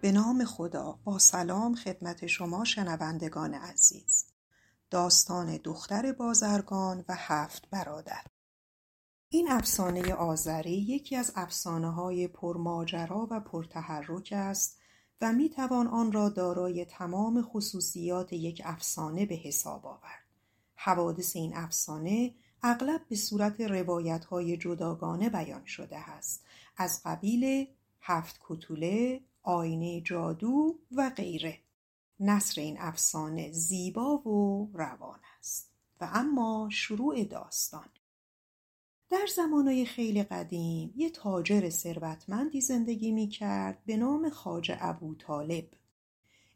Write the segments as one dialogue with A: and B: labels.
A: به نام خدا با سلام خدمت شما شنوندگان عزیز. داستان دختر بازرگان و هفت برادر. این افسانه آذری یکی از افسانه های پرماجرا و پرتحرک است و می توان آن را دارای تمام خصوصیات یک افسانه به حساب آورد. حوادث این افسانه اغلب به صورت روایت های جداگانه بیان شده است. از قبیل هفت کتوله، آینه جادو و غیره. نصر این افسانه زیبا و روان است و اما شروع داستان. در زمانهای خیلی قدیم یه تاجر ثروتمندی زندگی می کرد به نام خاج ابو طالب.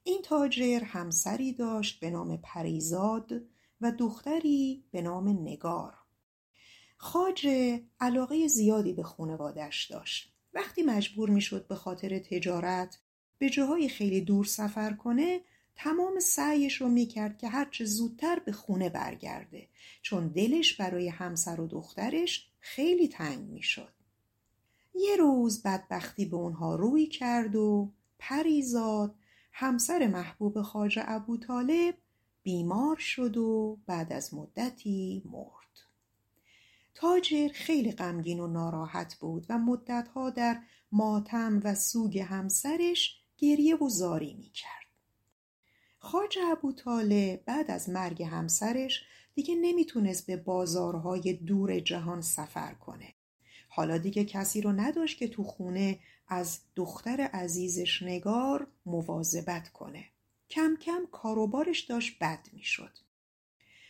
A: این تاجر همسری داشت به نام پریزاد و دختری به نام نگار. خاجه علاقه زیادی به خانوادش داشت. وقتی مجبور می شد به خاطر تجارت به جاهای خیلی دور سفر کنه تمام سعیش رو می کرد که هرچه زودتر به خونه برگرده چون دلش برای همسر و دخترش خیلی تنگ می شد. یه روز بدبختی به اونها روی کرد و پریزاد همسر محبوب خاجه ابو طالب بیمار شد و بعد از مدتی مرد. تاجر خیلی غمگین و ناراحت بود و مدتها در ماتم و سوگ همسرش گریه و زاری می کرد. خاج ابو طالب بعد از مرگ همسرش دیگه نمی‌تونست به بازارهای دور جهان سفر کنه. حالا دیگه کسی رو نداشت که تو خونه از دختر عزیزش نگار مواظبت کنه. کم کم کاروبارش داشت بد می‌شد.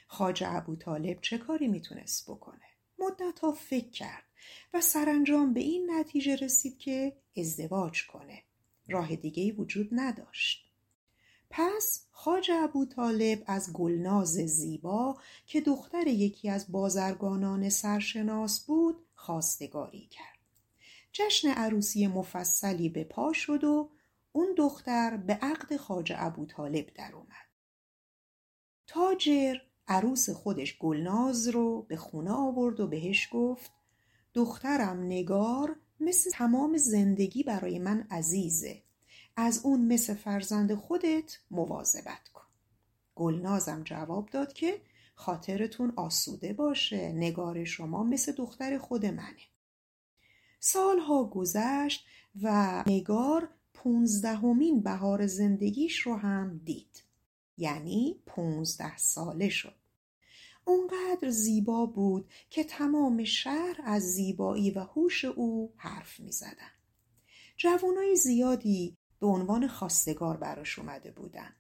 A: خاج ابو طالب چه کاری می‌تونست بکنه؟ مدتها فکر کرد و سرانجام به این نتیجه رسید که ازدواج کنه. راه دیگه وجود نداشت. پس خاج ابو طالب از گلناز زیبا که دختر یکی از بازرگانان سرشناس بود خواستگاری کرد. جشن عروسی مفصلی به پا شد و اون دختر به عقد خاج ابو طالب در اومد. تاجر عروس خودش گلناز رو به خونه آورد و بهش گفت دخترم نگار مثل تمام زندگی برای من عزیزه. از اون مثل فرزند خودت مواظبت کن. گلنازم جواب داد که خاطرتون آسوده باشه نگار شما مثل دختر خود منه. سالها گذشت و نگار پونزدهمین بهار زندگیش رو هم دید. یعنی پونزده ساله شد. اونقدر زیبا بود که تمام شهر از زیبایی و هوش او حرف می زدن. جوانای زیادی به عنوان خواستگار براش اومده بودن.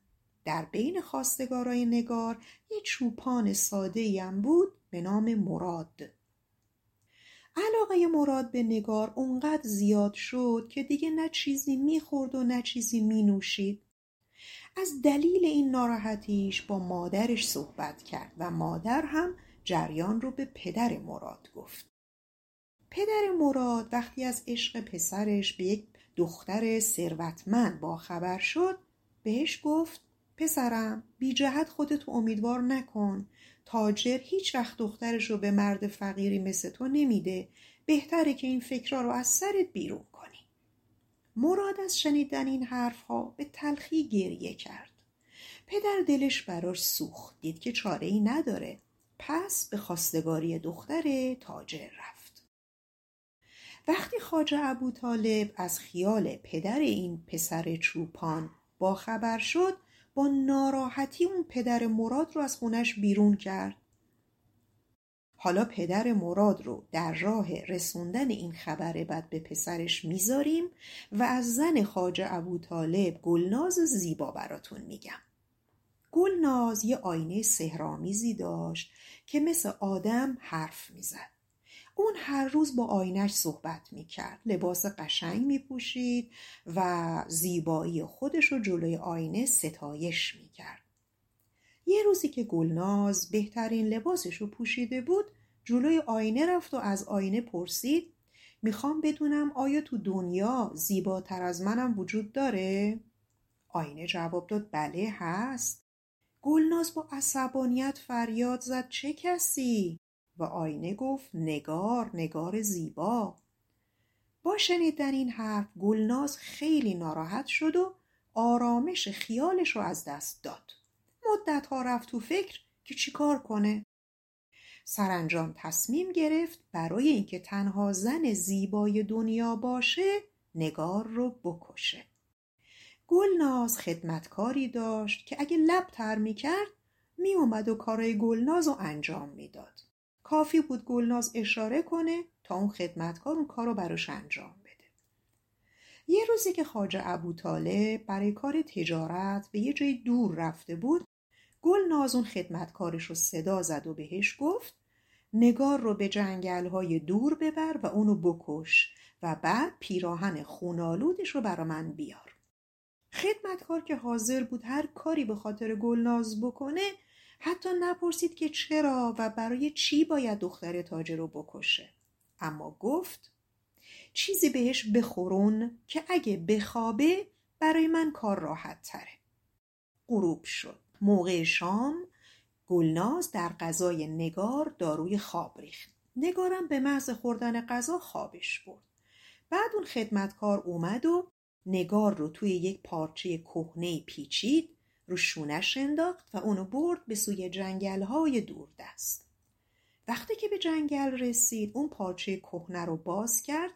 A: در بین خواستگارای نگار یه چوپان ساده هم بود به نام مراد. علاقه مراد به نگار اونقدر زیاد شد که دیگه نه چیزی می‌خورد و نه چیزی مینوشید. از دلیل این ناراحتیش با مادرش صحبت کرد و مادر هم جریان رو به پدر مراد گفت. پدر مراد وقتی از عشق پسرش به یک دختر ثروتمند با خبر شد بهش گفت پسرم بی جهت خودت امیدوار نکن تاجر هیچ وقت دخترش رو به مرد فقیری مثل تو نمیده بهتره که این فکرها رو از سرت بیرون مراد از شنیدن این حرفها به تلخی گریه کرد. پدر دلش براش سوخت دید که چاره ای نداره. پس به خواستگاری دختر تاجر رفت. وقتی خاجه ابو طالب از خیال پدر این پسر چوپان با خبر شد با ناراحتی اون پدر مراد رو از خونش بیرون کرد. حالا پدر مراد رو در راه رسوندن این خبر بد به پسرش می‌ذاریم و از زن خاجه ابو طالب گلناز زیبا براتون میگم. گلناز یه آینه سهرامیزی داشت که مثل آدم حرف می‌زد. اون هر روز با آینش صحبت می‌کرد. لباس قشنگ میپوشید و زیبایی خودش رو جلوی آینه ستایش می‌کرد. یه روزی که گلناز بهترین لباسش رو پوشیده بود جلوی آینه رفت و از آینه پرسید می‌خوام بدونم آیا تو دنیا زیباتر از منم وجود داره؟ آینه جواب داد بله هست گلناز با عصبانیت فریاد زد چه کسی؟ و آینه گفت نگار نگار زیبا با شنیدن این حرف گلناز خیلی ناراحت شد و آرامش خیالش رو از دست داد مدت ها رفت تو فکر که چیکار کنه. سرانجام تصمیم گرفت برای اینکه تنها زن زیبای دنیا باشه نگار رو بکشه. گلناز خدمتکاری داشت که اگه لب تر می‌کرد میومد و کارای گلناز رو انجام می‌داد. کافی بود گلناز اشاره کنه تا اون خدمتکار اون کار براش انجام بده. یه روزی که خاجه ابو طالب برای کار تجارت به یه جای دور رفته بود گلناز اون خدمتکارش رو صدا زد و بهش گفت نگار رو به جنگل های دور ببر و اونو بکش و بعد پیراهن خونالودش رو برا من بیار. خدمتکار که حاضر بود هر کاری به خاطر گلناز بکنه حتی نپرسید که چرا و برای چی باید دختر تاجر رو بکشه. اما گفت چیزی بهش بخورون که اگه بخوابه برای من کار راحت تره. غروب شد. موقع شام گلناز در غذای نگار داروی خواب ریخت نگارم به محض خوردن غذا خوابش برد بعد اون خدمتکار اومد و نگار رو توی یک پارچه کهنه پیچید رو شونش انداخت و اونو برد به سوی جنگل های دور دست. وقتی که به جنگل رسید اون پارچه کهنه رو باز کرد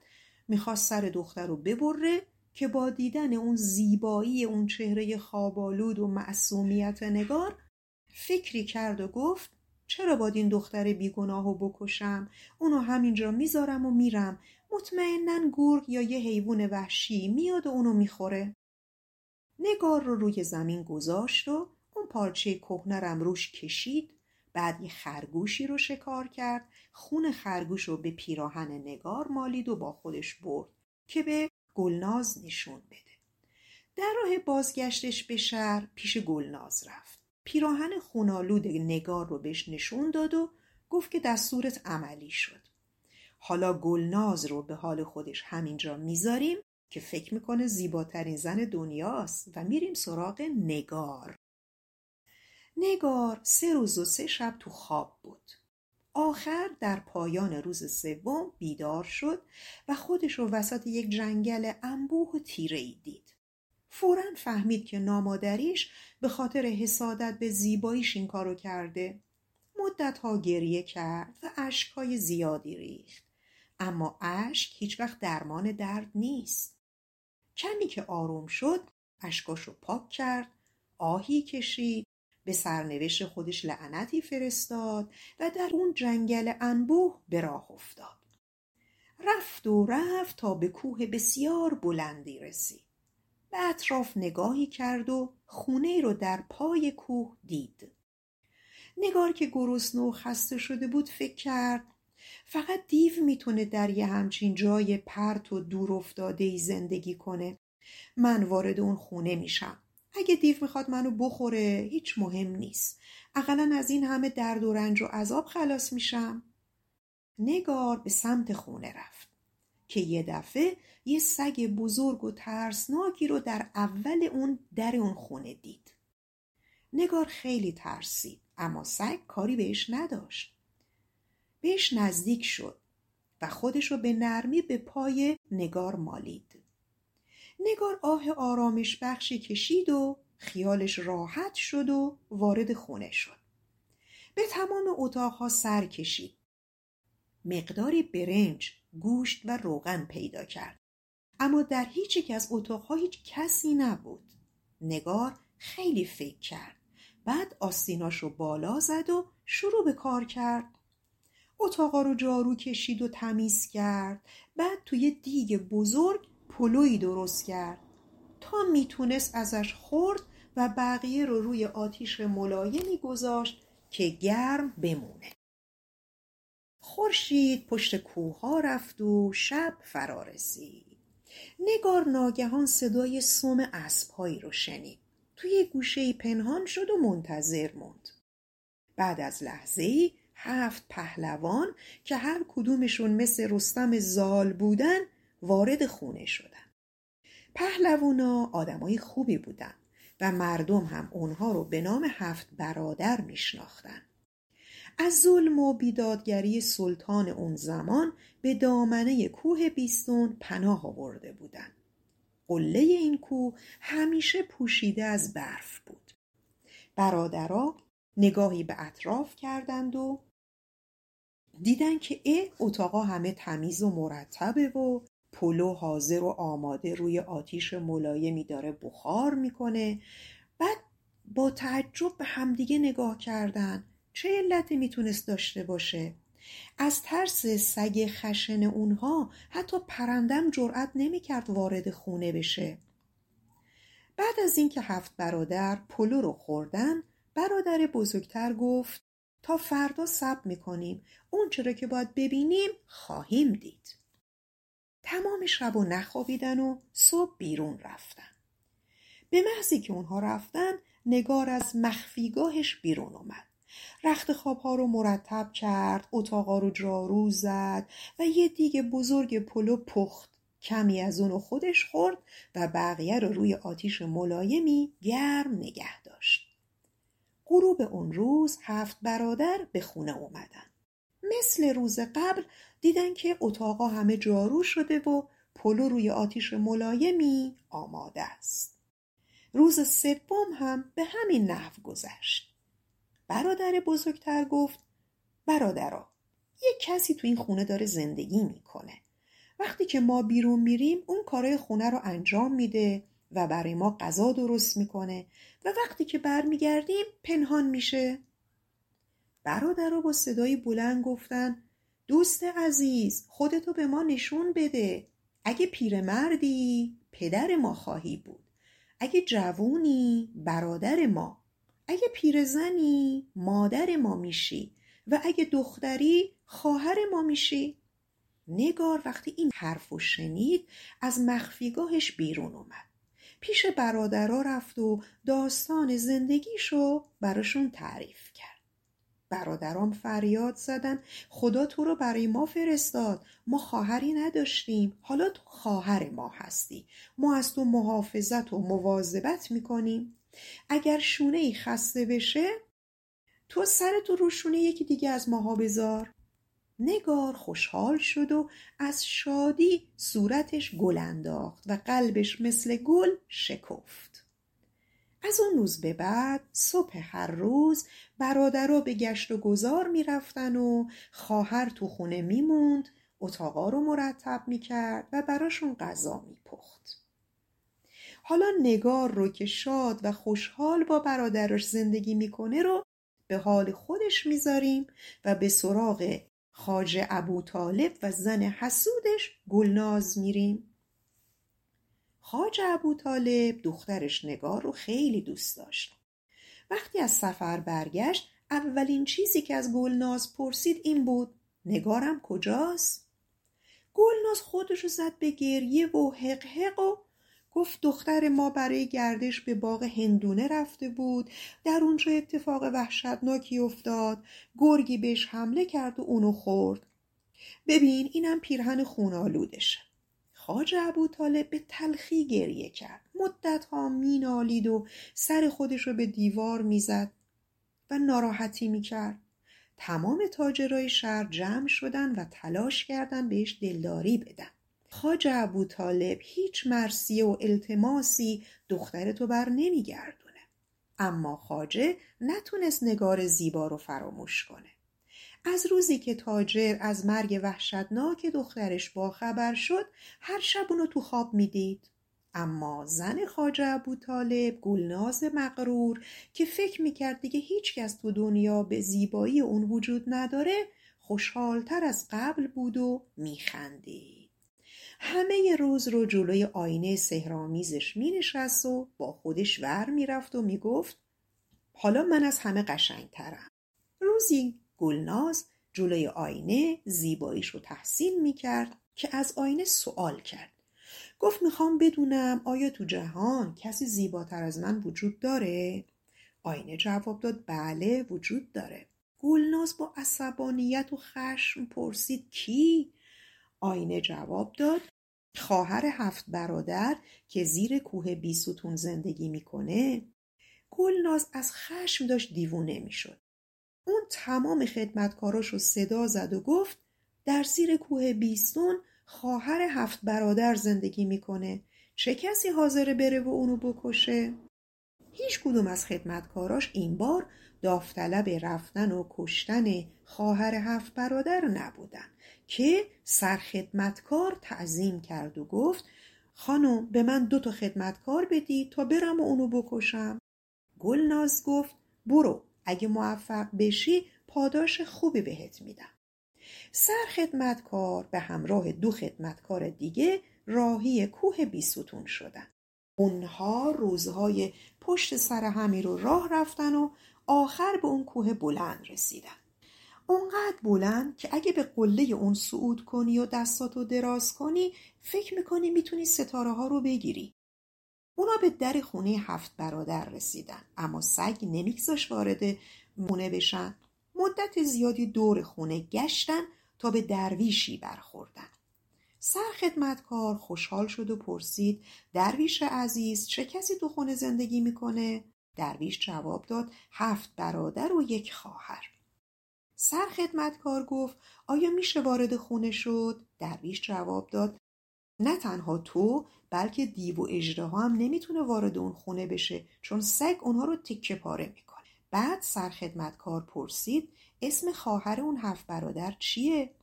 A: می‌خواست سر دختر رو ببره که با دیدن اون زیبایی اون چهره خوابالود و معصومیت نگار فکری کرد و گفت چرا باید این دختر بیگناه و بکشم؟ اونو همینجا می‌ذارم و میرم. مطمئنا گرگ یا یه حیوان وحشی میاد و اونو می‌خوره. نگار رو روی زمین گذاشت و اون پارچه کهنرم روش کشید. بعد یه خرگوشی رو شکار کرد. خون خرگوش رو به پیراهن نگار مالید و با خودش برد. که به گلناز نشون بده. در راه بازگشتش به شهر پیش گلناز رفت. پیراهن خونالود نگار رو بهش نشون داد و گفت که دستورت عملی شد. حالا گلناز رو به حال خودش همینجا می‌ذاریم که فکر می‌کنه زیباترین زن دنیاست و میریم سراغ نگار. نگار سه روز و سه شب تو خواب بود. آخر در پایان روز سوم بیدار شد و خودش رو وسط یک جنگل انبوه و تیره ای دید. فورا فهمید که نامادریش به خاطر حسادت به زیباییش این کارو کرده. مدت ها گریه کرد و اشکهای زیادی ریخت. اما اشک هیچ وقت درمان درد نیست. کمی که آروم شد اشکاشو پاک کرد آهی کشید به سرنوشت خودش لعنتی فرستاد و در اون جنگل انبوه به راه افتاد. رفت و رفت تا به کوه بسیار بلندی رسید. به اطراف نگاهی کرد و خونه رو در پای کوه دید. نگار که گرسنه و خسته شده بود فکر کرد فقط دیو می‌تونه در یه همچین جای پرت و دور افتاده ای زندگی کنه. من وارد اون خونه میشم. اگه دیو می‌خواد منو بخوره هیچ مهم نیست. اقلا از این همه درد و رنج و عذاب خلاص میشم. نگار به سمت خونه رفت که یه دفعه یه سگ بزرگ و ترسناکی رو در اول اون در اون خونه دید. نگار خیلی ترسید اما سگ کاری بهش نداشت. بهش نزدیک شد و خودش رو به نرمی به پای نگار مالید. نگار آه آرامش بخشی کشید و خیالش راحت شد و وارد خونه شد. به تمام اتاقها سر کشید. مقداری برنج گوشت و روغن پیدا کرد. اما در هیچ یک از اتاقها هیچ کسی نبود. نگار خیلی فکر کرد. بعد آستیناش رو بالا زد و شروع به کار کرد. اتاقا رو جارو کشید و تمیز کرد. بعد توی دیگ بزرگ پلویی درست کرد. تا می‌تونست ازش خورد و بقیه رو روی آتیش ملایمی گذاشت که گرم بمونه. خورشید پشت کوه رفت و شب فرا رسید. نگار ناگهان صدای سوم اسبهایی رو شنید. توی گوشه پنهان شد و منتظر موند. بعد از لحظه ای هفت پهلوان که هر کدومشون مثل رستم زال بودن وارد خونه شدن. پهلوانا آدمای خوبی بودن و مردم هم اونها رو به نام هفت برادر میشناختن. از ظلم و بیدادگری سلطان اون زمان به دامنه کوه بیستون پناه آورده بودن. قله این کوه همیشه پوشیده از برف بود. برادرها نگاهی به اطراف کردند و دیدن که اه اتاقا همه تمیز و مرتبه و پلو حاضر و آماده روی آتیش ملایمی داره بخار می‌کنه بعد با تعجب به همدیگه نگاه کردن. چه علتی می‌تونست داشته باشه؟ از ترس سگ خشن اونها حتی پرندم جرأت نمی‌کرد وارد خونه بشه. بعد از اینکه هفت برادر پلو رو خوردن برادر بزرگتر گفت تا فردا صبر می‌کنیم. اون چرا که باید ببینیم خواهیم دید. تمام شب و نخوابیدن و صبح بیرون رفتن. به محضی که اونها رفتن نگار از مخفیگاهش بیرون اومد. رخت خوابها رو مرتب کرد اتاقا رو جارو زد و یه دیگه بزرگ پلو پخت کمی از اونو خودش خورد و بقیه رو روی آتیش ملایمی گرم نگه داشت. غروب اون روز هفت برادر به خونه اومدن. مثل روز قبل دیدن که اتاقا همه جارو شده و پلو روی آتیش ملایمی آماده است. روز سوم هم به همین نحو گذشت. برادر بزرگتر گفت برادرا یک کسی تو این خونه داره زندگی می‌کنه. وقتی که ما بیرون میریم اون کارای خونه رو انجام میده و برای ما غذا درست می‌کنه و وقتی که برمیگردیم پنهان میشه. برادرها با صدای بلند گفتن دوست عزیز خودتو به ما نشون بده. اگه پیرمردی پدر ما خواهی بود. اگه جوونی برادر ما. اگه پیرزنی مادر ما میشی. و اگه دختری خواهر ما میشی. نگار وقتی این حرف شنید از مخفیگاهش بیرون اومد. پیش برادرها رفت و داستان زندگیشو براشون تعریف کرد. برادرام فریاد زدن خدا تو رو برای ما فرستاد. ما خواهری نداشتیم. حالا تو خواهر ما هستی. ما از تو محافظت و مواظبت می‌کنیم. اگر شونه ای خسته بشه تو سرتو رو شونه یکی دیگه از ماها بذار. نگار خوشحال شد و از شادی صورتش گل انداخت و قلبش مثل گل شکفت. از اون روز به بعد صبح هر روز برادرها به گشت و گذار می‌رفتن و خواهر تو خونه میموند اتاقا رو مرتب می‌کرد و براشون غذا میپخت. حالا نگار رو که شاد و خوشحال با برادرش زندگی می‌کنه رو به حال خودش می‌ذاریم و به سراغ خاجه ابو طالب و زن حسودش گلناز میریم. خاج ابو طالب دخترش نگار رو خیلی دوست داشت. وقتی از سفر برگشت اولین چیزی که از گلناز پرسید این بود نگارم کجاست؟ گلناز خودش رو زد به گریه و حق حق و گفت دختر ما برای گردش به باغ هندونه رفته بود. در اونجا اتفاق وحشتناکی افتاد. گرگی بهش حمله کرد و اونو خورد. ببین اینم پیرهن خونالودشه خاج ابو طالب به تلخی گریه کرد. مدت ها مینالید و سر خودش رو به دیوار می‌زد و ناراحتی می‌کرد. تمام تاجرای شهر جمع شدن و تلاش کردن بهش دلداری بدن. خاج ابو طالب هیچ مرسیه و التماسی دخترتو بر نمیگردونه. اما خاجه نتونست نگار زیبا رو فراموش کنه. از روزی که تاجر از مرگ وحشتناک دخترش باخبر شد هر شب اونو تو خواب می‌دید. اما زن خاجه ابو طالب گلناز مغرور که فکر می‌کرد دیگه هیچکس تو دنیا به زیبایی اون وجود نداره خوشحالتر از قبل بود و میخندید. همه روز رو جلوی آینه سهرامیزش مینشست و با خودش ور می‌رفت و می‌گفت حالا من از همه قشنگترم. روزی گلناز جلوی آینه زیباییش رو تحسین می‌کرد که از آینه سوال کرد گفت می‌خوام بدونم آیا تو جهان کسی زیباتر از من وجود داره؟ آینه جواب داد بله وجود داره گلناز با عصبانیت و خشم پرسید کی؟ آینه جواب داد خواهر هفت برادر که زیر کوه بیستون زندگی می‌کنه گلناز از خشم داشت دیوونه می‌شد اون تمام خدمتکاراش رو صدا زد و گفت در زیر کوه بیستون خواهر هفت برادر زندگی می‌کنه. چه کسی حاضره بره و اونو بکشه؟ هیچ کدوم از خدمتکاراش این بار داوطلب رفتن و کشتن خواهر هفت برادر نبودن که سرخدمتکار تعظیم کرد و گفت خانم به من دو تا خدمتکار بدی تا برم و اونو بکشم. گلناز گفت برو. اگه موفق بشی پاداش خوبی بهت میدم. سرخدمتکار به همراه دو خدمتکار دیگه راهی کوه بیستون شدن. اونها روزهای پشت سر همی رو راه رفتن و آخر به اون کوه بلند رسیدن. اونقدر بلند که اگه به قله اون صعود کنی و دستاتو دراز کنی فکر می‌کنی می‌تونی ستاره ها رو بگیری. اونا به در خونه هفت برادر رسیدن اما سگ نمیگذاش وارد خونه بشن مدت زیادی دور خونه گشتن تا به درویشی برخوردن سرخدمتکار خوشحال شد و پرسید درویش عزیز چه کسی تو خونه زندگی می‌کنه؟ درویش جواب داد هفت برادر و یک خواهر سرخدمتکار گفت آیا میشه وارد خونه شد؟ درویش جواب داد نه تنها تو بلکه دیو و اجده هم نمی‌تونه وارد اون خونه بشه چون سگ اونها رو تکه پاره می‌کنه. بعد سرخدمتکار پرسید اسم خواهر اون هفت برادر چیه؟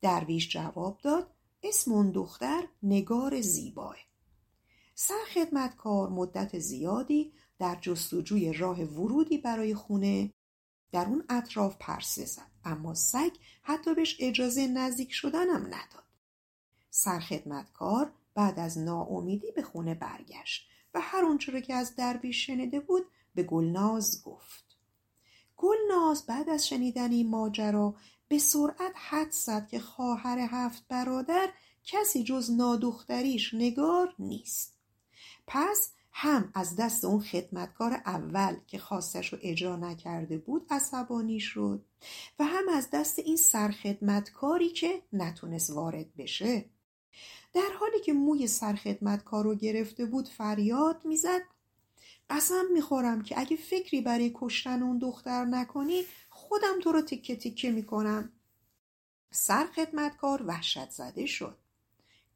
A: درویش جواب داد اسم اون دختر نگار زیباه. سرخدمتکار مدت زیادی در جستجوی راه ورودی برای خونه در اون اطراف پرسه زد اما سگ حتی بهش اجازه نزدیک شدنم نداد. سرخدمتکار بعد از ناامیدی به خونه برگشت و هر اونچه که از درویش شنیده بود به گلناز گفت. گلناز بعد از شنیدن این ماجرا به سرعت حد زد که خواهر هفت برادر کسی جز نادختریش نگار نیست. پس هم از دست اون خدمتکار اول که خواستش رو اجرا نکرده بود عصبانی شد و هم از دست این سرخدمتکاری که نتونست وارد بشه. در حالی که موی سرخدمتکار رو گرفته بود فریاد می‌زد. قسم می‌خورم که اگه فکری برای کشتن اون دختر نکنی خودم تو رو تکه تکه می‌کنم. سرخدمتکار وحشت زده شد.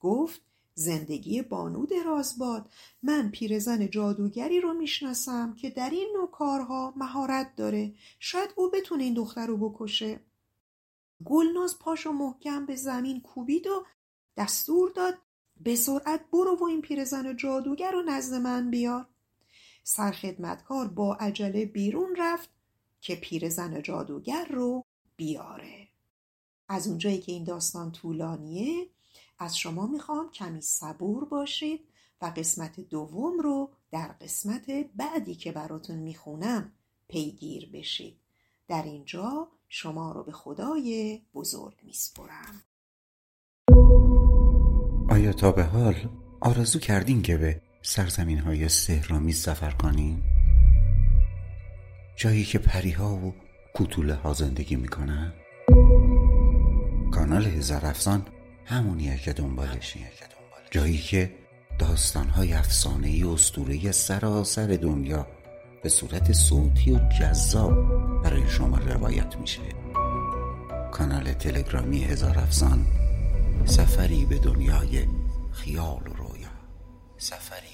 A: گفت زندگی بانو دراز باد. من پیرزن جادوگری رو می‌شناسم که در این نوع کارها مهارت داره. شاید او بتونه این دختر رو بکشه. گلناز پاشو محکم به زمین کوبید و دستور داد به سرعت برو و این پیرزن جادوگر رو نزد من بیار. سرخدمتکار با عجله بیرون رفت که پیرزن جادوگر رو بیاره. از اونجایی که این داستان طولانیه از شما می‌خوام کمی صبور باشید و قسمت دوم رو در قسمت بعدی که براتون می‌خونم پیگیر بشید. در اینجا شما رو به خدای بزرگ میسپرم.
B: آیا تا به حال آرزو کردین که به سرزمین های سهرامی سفر کنین؟ جایی که پریها و کوتوله ها زندگی می‌کنن؟ کانال هزار افسان همونیه که دنبالشی جایی که داستانهای افسانه ای اسطوره سراسر دنیا به صورت صوتی و جذاب برای شما روایت میشه کانال تلگرامی هزار افسان سفری به دنیای خیال و رویا. سفری